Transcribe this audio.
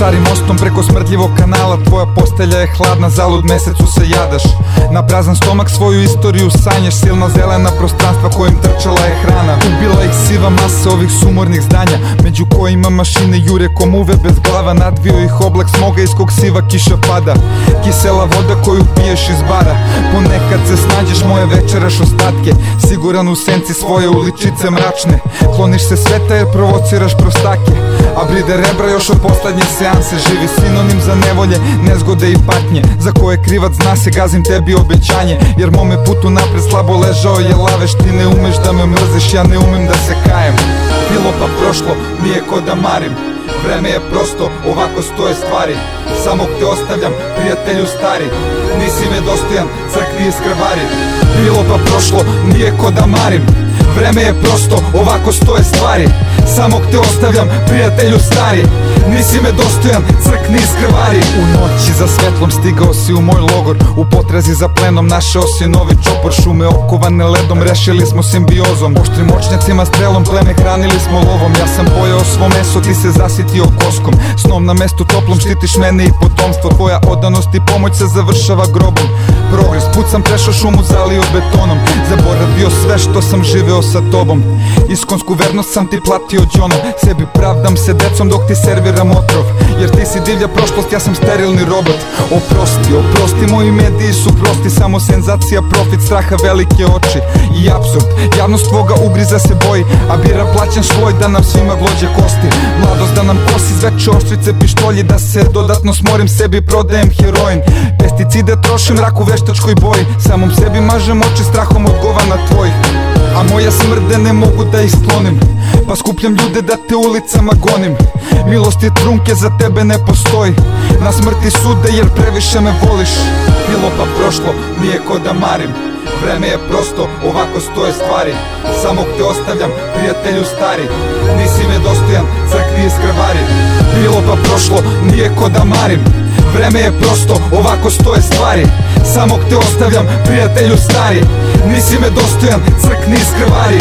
Starim mostom preko smrdljivog kanala. Tvoja postelja je hladna, zalud mesecu se jadaš. Na prazan stomak svoju istoriju sanješ. Silna zelena prostranstva kojim trčala je hrana. Ubila ih siva masa ovih sumornih zdanja. Među kojima mašine jure komuve bez glava. Nadvio ih oblak smoga iz kog siva kiša pada. Kisela voda koju piješ iz bara. Ponekad se snađeš moje večeraš ostatke Siguran u senci svoje uličice mračne. Kloniš se sveta jer provociraš prostake A bride rebra još od poslednje seanse Živi sinonim za nevolje, nezgode i patnje Za koje krivac zna se gazim tebi obećanje Jer mome putu napred slabo ležao je laveš Ti ne umeš da me mrziš, ja ne umem da se kajem. Bilo pa prošlo, nije ko da marim Vreme je prosto, ovako stoje stvari. Samog te ostavljam, prijatelju stari. Nisi me dostojan, crkni iz krvari Bilo pa prošlo, nije ko da marim. Vreme je prosto, ovako stoje stvari. Samog te ostavljam, prijatelju stari Nisi me dostojan, crkni iz krvari. U noći za svetlom stigao si u moj logor. U potrazi za plenom našao si novi čopor. Šume okovane ledom, rešili smo simbiozom. Oštrim očnjacima, strelom, pleme hranili smo lovom. Ja sam pojao svo meso, ti se zasitio koskom. Snom na mestu toplom, štitiš mene i potomstvo. Tvoja odanost i pomoć se završava grobom. Progres, put sam prešao šumu, zalio betonom. Zaboravio sve što sam živeo sa tobom. Iskonsku vernost sam ti platio džonom. Sebi pravdam se decom dok ti serviram otrov. Jer ti si divlja prošlost, ja sam sterilni robot. Oprosti, oprosti, moji mediji su prosti. Samo senzacija, profit, straha, velike oči I absurd, javnost tvoga ugriza se boji A bira plaćan svoj da nam svima glođe kosti. Mladost da nam kosi zveče oštrice pištolji Da se dodatno smorim. Sebi, prodajem heroin. Pesticide trošim, rak u veštačkoj boji Samom sebi mažem oči, strahom od govana tvojih. A moja smrde ne mogu da ih sklonim. Pa skupljam ljude da te ulicama gonim. Milost i trunke za tebe ne postoji. Na smrti sude jer previše me voliš. Bilo pa prošlo, nije ko da marim. Vreme je prosto, ovako stoje stvari. Samog te ostavljam, prijatelju stari. Nisi me dostojan, crkni iz krvari Bilo pa prošlo, nije ko da marim. Vreme je prosto, ovako stoje stvari Samog te ostavljam, prijatelju stari. Nisi me dostojan, crkni iz krvari